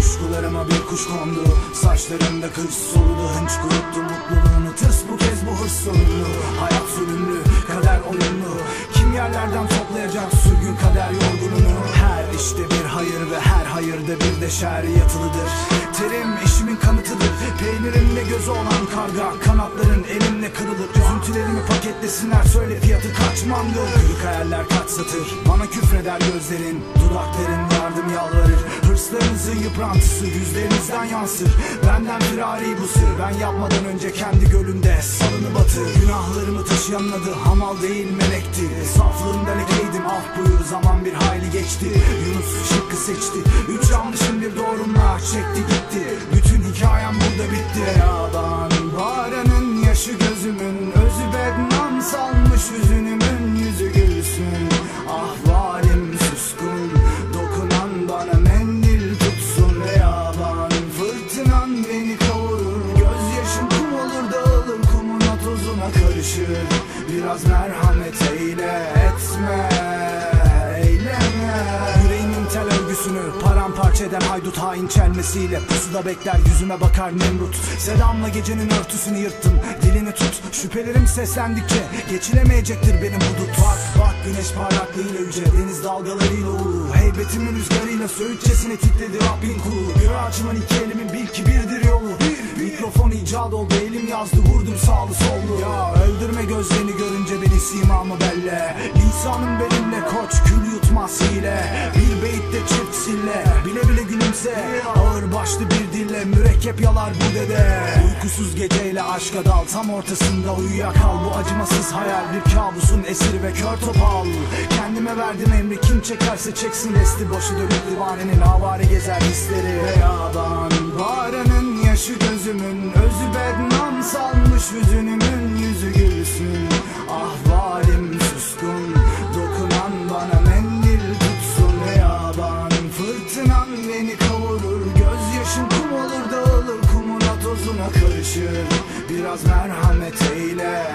Kuşkularıma bir kuş kondu. Saçlarımda kış soludu. Hınç kuruttu mutluluğunu. Tırs bu kez bu hırs sorunlu. Hayat zulümlü, kader oyunlu. Kim yerlerden toplayacak sürgün kader yorgununu. Her işte bir hayır ve her hayırda bir de şer yatılıdır. Terim işimin kanıtıdır. Peynirimle gözü olan karga Kanatların elimle kırılır. Üzüntülerimi paketlesinler söyle fiyatı kaç mangıl Kırık hayaller kaç satır? Bana küfreder gözlerin Dudakların yardım yalvarır Yıprantısı yüzlerinizden yansır. Benden firari bu sır. Ben yapmadan önce kendi gölünde salını batır. Günahlarımı taşıyan adı hamal değil melekti. Saflığımda lekeydim af buyur zaman bir hayli geçti. Yunus şıkkı seçti. Üç yanlışım bir doğrumla çekti gitti. Bütün hikayem burada bitti. Yaban bağıranın Biraz merhamet eyle etme eyleme. Yüreğimin tel örgüsünü paramparça eden haydut hain çelmesiyle Pusuda bekler yüzüme bakar Nemrut. Selamla gecenin örtüsünü yırttım dilini tut. Şüphelerim seslendikçe geçilemeyecektir benim hudut. Bak bak güneş parlaklığıyla yüce deniz dalgalarıyla ulu Heybetimin rüzgarıyla söğütçesine titredi Rabbin kulu. Bir açman iki elimin bil ki birdir yolu. bir, Mikrofon icat oldu elim yazdı vurdum sağlı sollu. Ya öldürme gözlerini görünce beni simamı belle. Lisanım benimle koç kül yutmaz hile. Bir beyitte çift sille bile bile gülümse. Ağır başlı bir dille mürekkep yalar bu dede. Uykusuz geceyle aşka dal tam ortasında uyuyakal. Bu acımasız hayal bir kabusun esiri ve kör topal. Kendime verdim emri kim çekerse çeksin resti. Başı dönüp divanenin avare gezer hisleri. Ve yaban salmış yüzünümün yüzü gülsün. Ah varim suskun. Dokunan bana mendil tutsun. Ve yaban fırtınan beni kavurur. Gözyaşım kum olur dağılır. Kumuna tozuna karışır. Biraz merhamet eyle